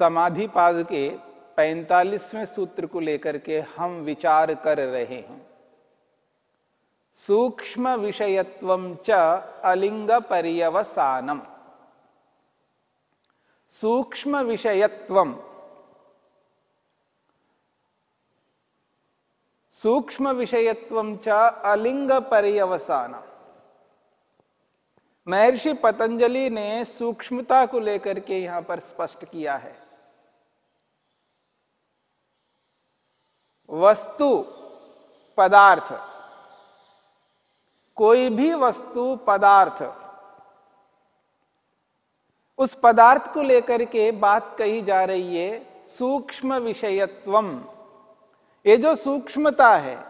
समाधि पाद के 45वें सूत्र को लेकर के हम विचार कर रहे हैं। सूक्ष्म विषयत्व च अलिंग पर्यवसानम। सूक्ष्म विषयत्व। सूक्ष्म विषयत्व च अलिंग पर्यवसानम। महर्षि पतंजलि ने सूक्ष्मता को लेकर के यहाँ पर स्पष्ट किया है। वस्तु पदार्थ। कोई भी वस्तु, पदार्थ। उस पदार्थ को लेकर के बात कही जा रही है, सूक्ष्म विषयत्वम। ये जो सूक्ष्मता है,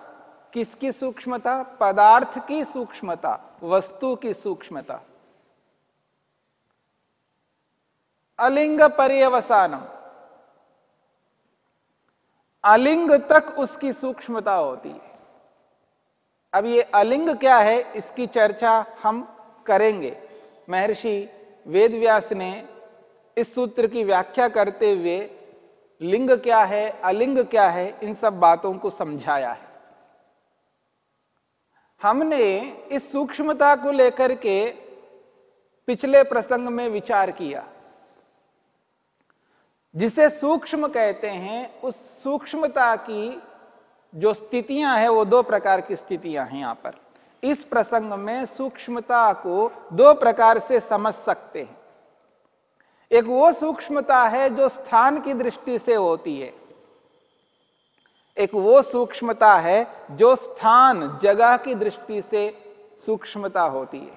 किसकी सूक्ष्मता? पदार्थ की सूक्ष्मता, वस्तु की सूक्ष्मता। अलिंग पर्यवसानम अलिंग तक उसकी सूक्ष्मता होती है। अब ये अलिंग क्या है, इसकी चर्चा हम करेंगे। महर्षि वेदव्यास ने इस सूत्र की व्याख्या करते हुए लिंग क्या है, अलिंग क्या है, इन सब बातों को समझाया है। हमने इस सूक्ष्मता को लेकर के पिछले प्रसंग में विचार किया। जिसे सूक्ष्म कहते हैं, उस सूक्ष्मता की जो स्थितियाँ हैं, वो दो प्रकार की स्थितियाँ हैं यहाँ पर। इस प्रसंग में सूक्ष्मता को दो प्रकार से समझ सकते हैं। एक वो सूक्ष्मता है जो स्थान की दृष्टि से होती है। एक वो सूक्ष्मता है जो स्थान, जगह की दृष्टि से सूक्ष्मता होती है।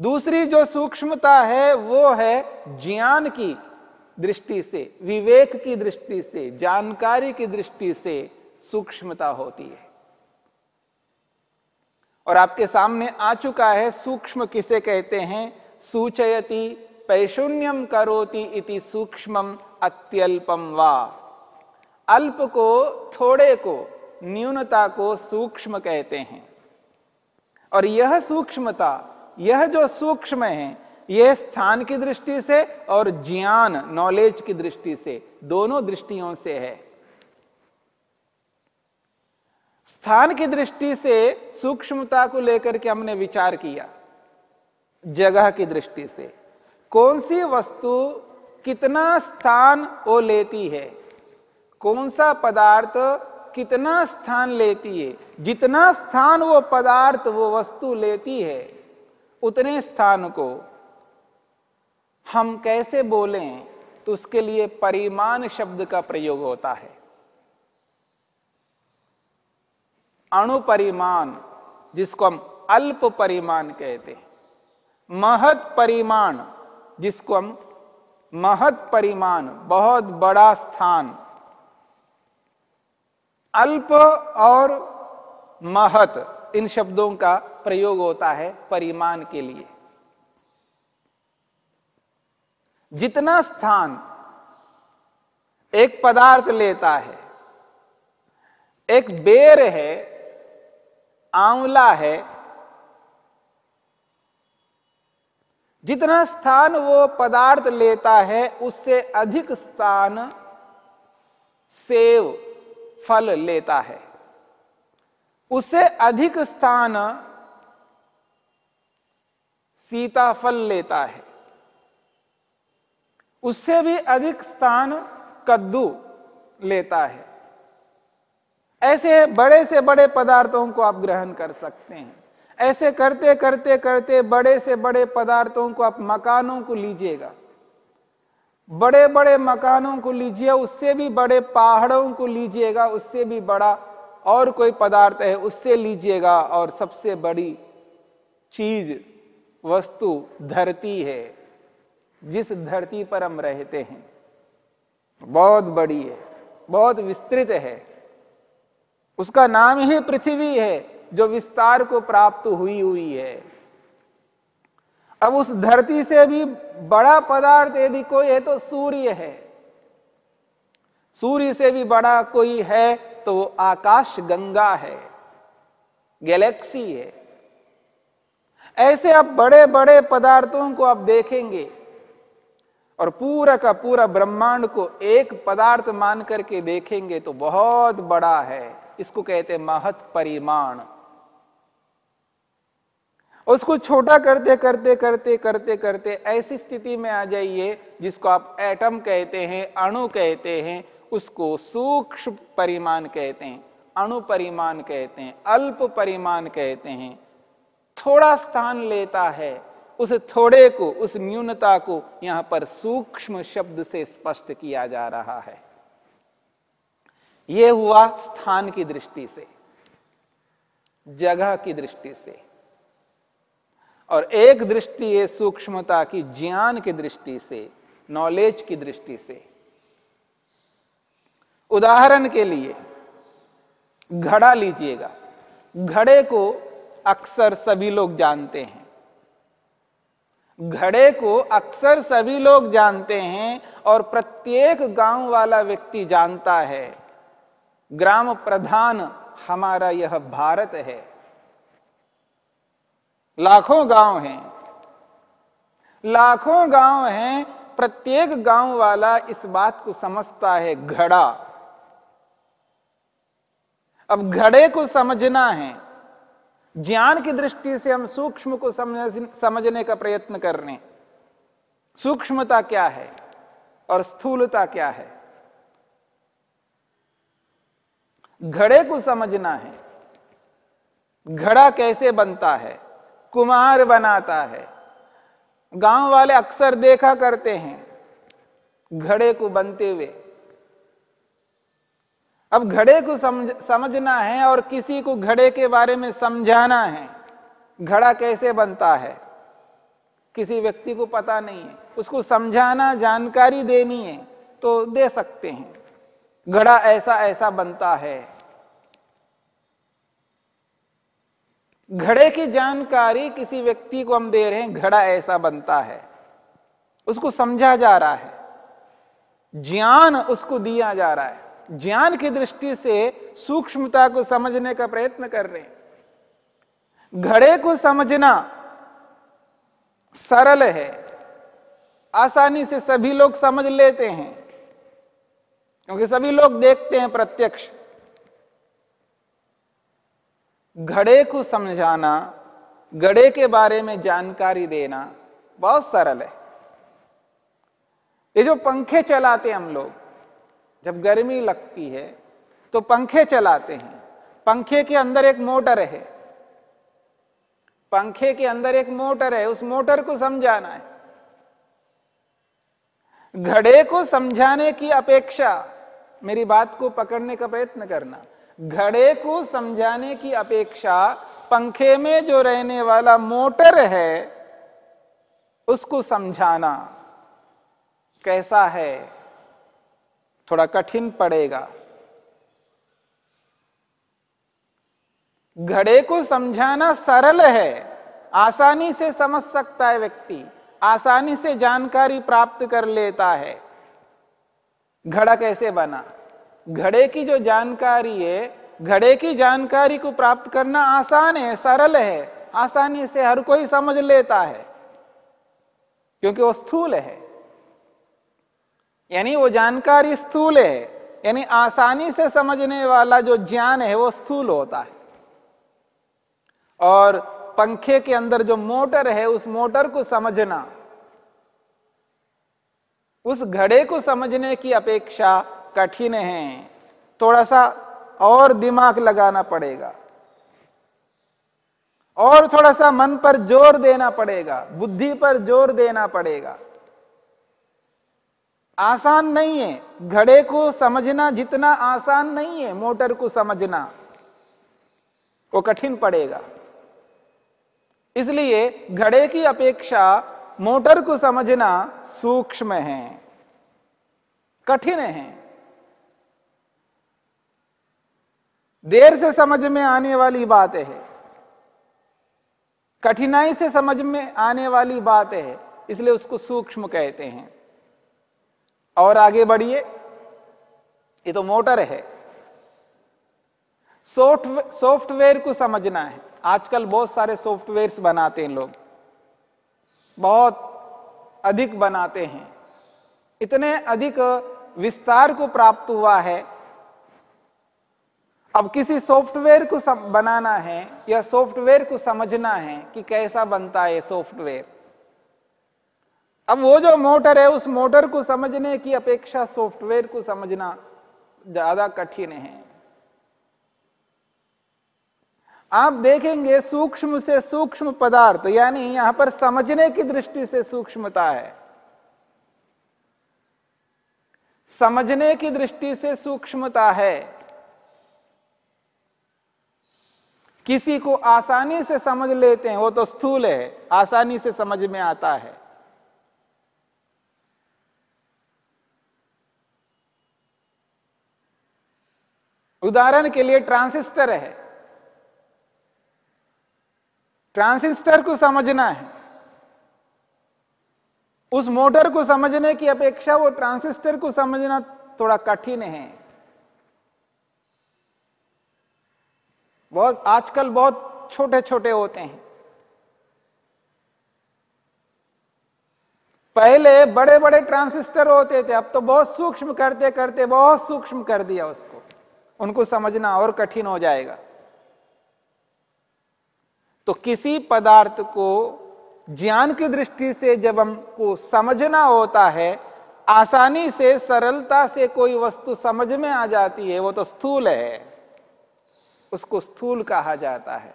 दूसरी जो सूक्ष्मता है, वो है ज्ञान की। दृष्टि से, विवेक की दृष्टि से, जानकारी की दृष्टि से सूक्ष्मता होती है। और आपके सामने आ चुका है, सूक्ष्म किसे कहते हैं? सूचयति पैशून्यम करोति इति सूक्ष्मम अत्यल्पम वा। अल्प को, थोड़े को, न्यूनता को सूक्ष्म कहते हैं। और यह सूक्ष्मता, यह जो सूक्ष्म है यह स्थान की दृष्टि से और ज्ञान नॉलेज की दृष्टि से, दोनों दृष्टियों से है। स्थान की दृष्टि से सूक्ष्मता को लेकर के हमने विचार किया, जगह की दृष्टि से। कौन सी वस्तु कितना स्थान वो लेती है? कौन सा पदार्थ कितना स्थान लेती है? जितना स्थान वो पदार्थ, वो वस्तु लेती है, उतने स्थान को हम कैसे बोलें तो उसके लिए परिमाण शब्द का प्रयोग होता है। अणु परिमाण जिसको हम अल्प परिमाण कहते हैं। महत परिमाण, जिसको हम महत परिमाण, बहुत बड़ा स्थान। अल्प और महत, इन शब्दों का प्रयोग होता है परिमाण के लिए। जितना स्थान एक पदार्थ लेता है, एक बेर है, आंवला है, जितना स्थान वो पदार्थ लेता है, उससे अधिक स्थान सेव, फल लेता है। उससे अधिक स्थान सीताफल लेता है। उससे भी अधिक स्थान कद्दू लेता है। ऐसे बड़े से बड़े पदार्थों को आप ग्रहण कर सकते हैं। ऐसे करते करते करते बड़े से बड़े पदार्थों को आप मकानों को लीजिएगा। बड़े बड़े मकानों को लीजिए, उससे भी बड़े पहाड़ों को लीजिएगा, उससे भी बड़ा और कोई पदार्थ है, उससे लीजिएगा और सबसे बड़ी चीज़, वस्तु, धरती है। जिस धरती पर हम रहते हैं, बहुत बड़ी है, बहुत विस्तृत है। उसका नाम ही पृथ्वी है, जो विस्तार को प्राप्त हुई हुई है। अब उस धरती से भी बड़ा पदार्थ यदि कोई है तो सूर्य है। सूर्य से भी बड़ा कोई है तो आकाश गंगा है, गैलेक्सी है। ऐसे आप बड़े बड़े पदार्थों को आप देखेंगे और पूरा का पूरा ब्रह्मांड को एक पदार्थ मान करके देखेंगे तो बहुत बड़ा है। इसको कहते हैं महत परिमाण। उसको छोटा करते करते करते करते करते ऐसी स्थिति में आ जाइए जिसको आप एटम कहते हैं, अणु कहते हैं, उसको सूक्ष्म परिमाण कहते हैं, अणु परिमाण कहते हैं, अल्प परिमाण कहते हैं। थोड़ा स्थान लेता है उस थोड़े को, उस न्यूनता को यहाँ पर सूक्ष्म शब्द से स्पष्ट किया जा रहा है। यह हुआ स्थान की दृष्टि से, जगह की दृष्टि से। और एक दृष्टि है सूक्ष्मता की, ज्ञान की दृष्टि से नॉलेज की दृष्टि से। उदाहरण के लिए, घड़ा लीजिएगा। घड़े को अक्सर सभी लोग जानते हैं। घड़े को अक्सर सभी लोग जानते हैं और प्रत्येक गाँव वाला व्यक्ति जानता है। ग्राम प्रधान, हमारा यह भारत है। लाखों गाँव हैं। लाखों गाँव हैं, प्रत्येक गाँव वाला इस बात को समझता है, घड़ा। अब घड़े को समझना है। ज्ञान की दृष्टि से हम सूक्ष्म को समझ समझने का प्रयत्न कर रहे हैं। सूक्ष्मता क्या है और स्थूलता क्या है? घड़े को समझना है। घड़ा कैसे बनता है? कुमार बनाता है। गाँव वाले अक्सर देखा करते हैं घड़े को बनते हुए। अब घड़े को समझ, समझना है और किसी को घड़े के बारे में समझाना है। घड़ा कैसे बनता है? किसी व्यक्ति को पता नहीं है। उसको समझाना, जानकारी देनी है तो दे सकते हैं। घड़ा ऐसा ऐसा बनता है। घड़े की जानकारी किसी व्यक्ति को हम दे रहे हैं, घड़ा ऐसा बनता है। उसको समझा जा रहा है। ज्ञान उसको दिया जा रहा है। ज्ञान की दृष्टि से सूक्ष्मता को समझने का प्रयत्न कर रहे हैं। घड़े को समझना सरल है। आसानी से सभी लोग समझ लेते हैं, क्योंकि सभी लोग देखते हैं प्रत्यक्ष। घड़े को समझाना, घड़े के बारे में जानकारी देना बहुत सरल है। ये जो पंखे चलाते हैं हम लोग जब गर्मी लगती है तो पंखे चलाते हैं। पंखे के अंदर एक मोटर है। पंखे के अंदर एक मोटर है, उस मोटर को समझाना है। घड़े को समझाने की अपेक्षा, मेरी बात को पकड़ने का प्रयत्न करना। घड़े को समझाने की अपेक्षा, पंखे में जो रहने वाला मोटर है, उसको समझाना। कैसा है? थोड़ा कठिन पड़ेगा। घड़े को समझाना सरल है। आसानी से समझ सकता है व्यक्ति। आसानी से जानकारी प्राप्त कर लेता है। घड़ा कैसे बना? घड़े की जो जानकारी है, घड़े की जानकारी को प्राप्त करना आसान है, सरल है। आसानी से हर कोई समझ लेता है, क्योंकि वो स्थूल है। यानी वो जानकारी स्थूल है, यानी आसानी से समझने वाला जो ज्ञान है वो स्थूल होता है। और पंखे के अंदर जो मोटर है, उस मोटर को समझना, उस घड़े को समझने की अपेक्षा कठिन है। थोड़ा सा और दिमाग लगाना पड़ेगा। और थोड़ा सा मन पर ज़ोर देना पड़ेगा, बुद्धि पर ज़ोर देना पड़ेगा। आसान नहीं है। घड़े को समझना जितना आसान नहीं है, मोटर को समझना, वो कठिन पड़ेगा। इसलिए घड़े की अपेक्षा मोटर को समझना सूक्ष्म है, कठिन है। देर से समझ में आने वाली बात है। कठिनाई से समझ में आने वाली बात है, इसलिए उसको सूक्ष्म कहते हैं। और आगे बढ़िए। ये तो मोटर है। सॉफ्टवेयर सॉफ्टवेयर को समझना है। आजकल बहुत सारे सॉफ्टवेयर्स बनाते हैं लोग। बहुत अधिक बनाते हैं। इतने अधिक विस्तार को प्राप्त हुआ है। अब किसी सॉफ्टवेयर को बनाना है या सॉफ्टवेयर को समझना है कि कैसा बनता है सॉफ्टवेयर। अब वो जो मोटर है, उस मोटर को समझने की अपेक्षा सॉफ्टवेयर को समझना ज़्यादा कठिन है। आप देखेंगे सूक्ष्म से सूक्ष्म पदार्थ, यानी यहाँ पर समझने की दृष्टि से सूक्ष्मता है। समझने की दृष्टि से सूक्ष्मता है। किसी को आसानी से समझ लेते हैं, वो तो स्थूल है, आसानी से समझ में आता है। उदाहरण के लिए ट्रांसिस्टर है। ट्रांसिस्टर को समझना है। उस मोटर को समझने की अपेक्षा वो ट्रांसिस्टर को समझना थोड़ा कठिन है। बहुत, आजकल बहुत छोटे छोटे होते हैं। पहले बड़े बड़े ट्रांसिस्टर होते थे, अब तो बहुत सूक्ष्म करते करते बहुत सूक्ष्म कर दिया उसको। उनको समझना और कठिन हो जाएगा। तो किसी पदार्थ को ज्ञान की दृष्टि से जब हमको समझना होता है, आसानी से, सरलता से कोई वस्तु समझ में आ जाती है, वो तो स्थूल है। उसको स्थूल कहा जाता है।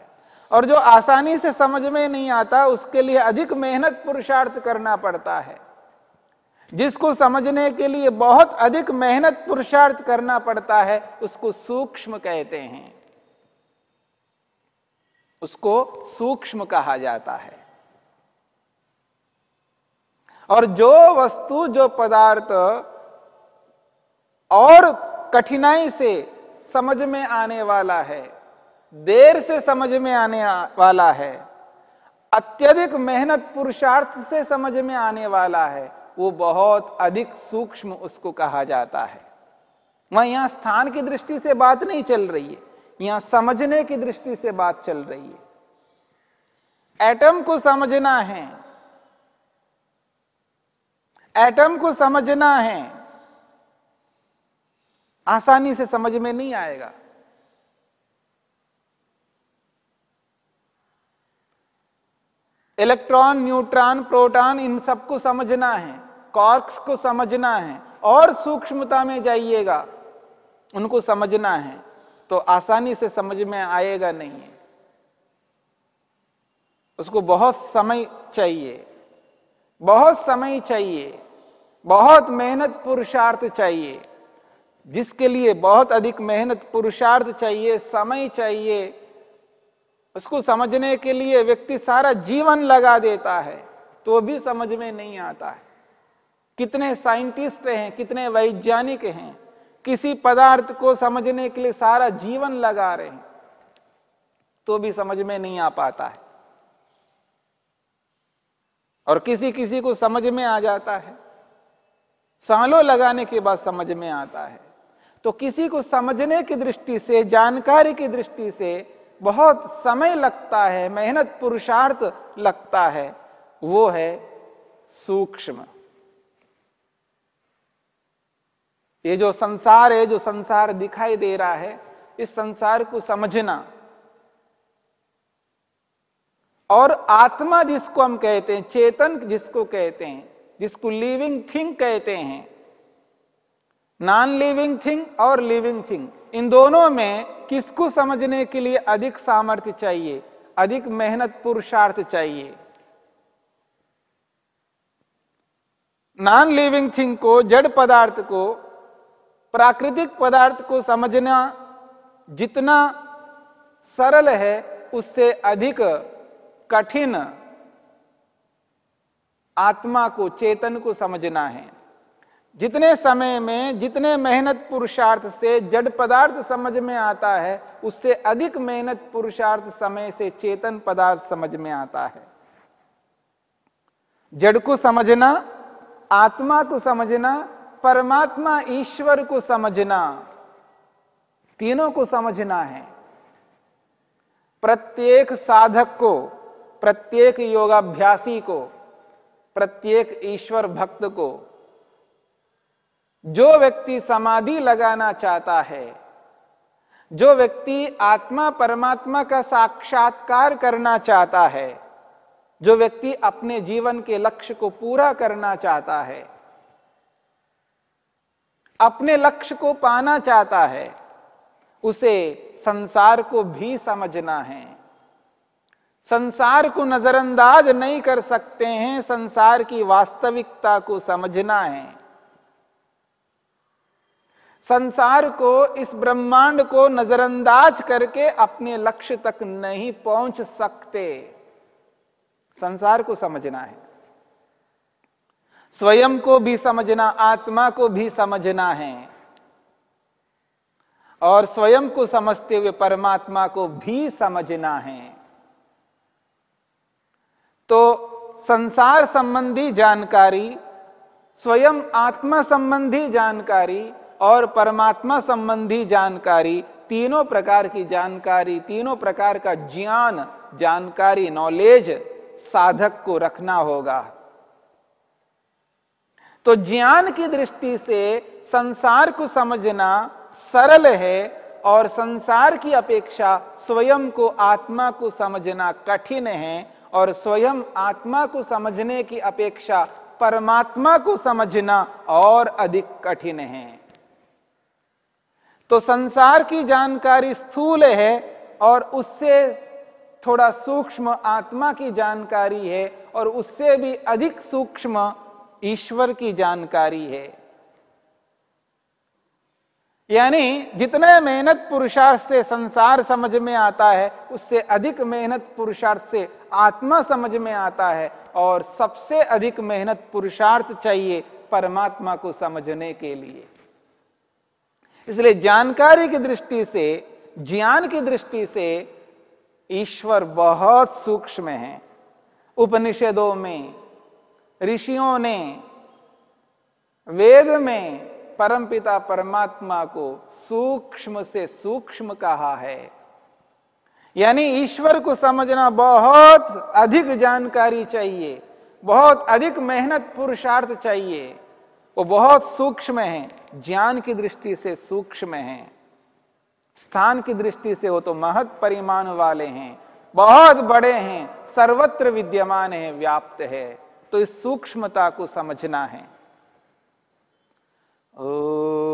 और जो आसानी से समझ में नहीं आता, उसके लिए अधिक मेहनत पुरुषार्थ करना पड़ता है। जिसको समझने के लिए बहुत अधिक मेहनत पुरुषार्थ करना पड़ता है, उसको सूक्ष्म कहते हैं। उसको सूक्ष्म कहा जाता है। और जो वस्तु, जो पदार्थ और कठिनाई से समझ में आने वाला है, देर से समझ में आने वाला है, अत्यधिक मेहनत पुरुषार्थ से समझ में आने वाला है वो बहुत अधिक सूक्ष्म उसको कहा जाता है। वह यहाँ स्थान की दृष्टि से बात नहीं चल रही है। यहाँ समझने की दृष्टि से बात चल रही है। एटम को समझना है। एटम को समझना है। आसानी से समझ में नहीं आएगा। इलेक्ट्रॉन, न्यूट्रॉन, प्रोटॉन इन सबको समझना है। कॉर्क्स को समझना है और सूक्ष्मता में जाइएगा, उनको समझना है तो आसानी से समझ में आएगा नहीं है। उसको बहुत समय चाहिए, बहुत समय चाहिए, बहुत मेहनत पुरुषार्थ चाहिए, जिसके लिए बहुत अधिक मेहनत पुरुषार्थ चाहिए, समय चाहिए, उसको समझने के लिए व्यक्ति सारा जीवन लगा देता है तो भी समझ में नहीं आता है। कितने साइंटिस्ट हैं, कितने वैज्ञानिक हैं, किसी पदार्थ को समझने के लिए सारा जीवन लगा रहे हैं तो भी समझ में नहीं आ पाता है। और किसी किसी को समझ में आ जाता है, सालों लगाने के बाद समझ में आता है। तो किसी को समझने की दृष्टि से, जानकारी की दृष्टि से बहुत समय लगता है, मेहनत पुरुषार्थ लगता है, वो है सूक्ष्म। ये जो संसार है, जो संसार दिखाई दे रहा है, इस संसार को समझना। और आत्मा जिसको हम कहते हैं, चेतन जिसको कहते हैं, जिसको लिविंग थिंग कहते हैं नॉन लिविंग थिंग और लिविंग थिंग इन दोनों में किसको समझने के लिए अधिक सामर्थ्य चाहिए? अधिक मेहनत पुरुषार्थ चाहिए। नॉन लिविंग थिंग को, जड़ पदार्थ को प्राकृतिक पदार्थ को समझना जितना सरल है, उससे अधिक कठिन आत्मा को, चेतन को समझना है। जितने समय में, जितने मेहनत पुरुषार्थ से जड़ पदार्थ समझ में आता है, उससे अधिक मेहनत पुरुषार्थ समय से चेतन पदार्थ समझ में आता है। जड़ को समझना, आत्मा को समझना परमात्मा ईश्वर को समझना, तीनों को समझना है। प्रत्येक साधक को, प्रत्येक योगाभ्यासी को, प्रत्येक ईश्वर भक्त को, जो व्यक्ति समाधि लगाना चाहता है, जो व्यक्ति आत्मा परमात्मा का साक्षात्कार करना चाहता है, जो व्यक्ति अपने जीवन के लक्ष्य को पूरा करना चाहता है अपने लक्ष्य को पाना चाहता है, उसे संसार को भी समझना है। संसार को नजरअंदाज नहीं कर सकते हैं, संसार की वास्तविकता को समझना है। संसार को, इस ब्रह्मांड को नजरअंदाज करके अपने लक्ष्य तक नहीं पहुँच सकते। संसार को समझना है। स्वयं को भी समझना, आत्मा को भी समझना है। और स्वयं को समझते हुए परमात्मा को भी समझना है। तो संसार संबंधी जानकारी, स्वयं आत्मा संबंधी जानकारी और परमात्मा संबंधी जानकारी, तीनों प्रकार की जानकारी, तीनों प्रकार का ज्ञान, जानकारी नॉलेज साधक को रखना होगा। तो ज्ञान की दृष्टि से संसार को समझना सरल है और संसार की अपेक्षा स्वयं को आत्मा को समझना कठिन है और स्वयं आत्मा को समझने की अपेक्षा परमात्मा को समझना और अधिक कठिन है। तो संसार की जानकारी स्थूल है और उससे थोड़ा सूक्ष्म आत्मा की जानकारी है और उससे भी अधिक सूक्ष्म ईश्वर की जानकारी है। यानी जितने मेहनत पुरुषार्थ से संसार समझ में आता है, उससे अधिक मेहनत पुरुषार्थ से आत्मा समझ में आता है और सबसे अधिक मेहनत पुरुषार्थ चाहिए परमात्मा को समझने के लिए। इसलिए जानकारी की दृष्टि से, ज्ञान की दृष्टि से ईश्वर बहुत सूक्ष्म है। उपनिषदों में ऋषियों ने वेद में परमपिता परमात्मा को सूक्ष्म से सूक्ष्म कहा है। यानी ईश्वर को समझना बहुत अधिक जानकारी चाहिए, बहुत अधिक मेहनत पुरुषार्थ चाहिए। वो बहुत सूक्ष्म है, ज्ञान की दृष्टि से सूक्ष्म है। स्थान की दृष्टि से वो तो महत परिमाण वाले हैं, बहुत बड़े हैं, सर्वत्र विद्यमान है, व्याप्त है। तो इस सूक्ष्मता को समझना है। ओ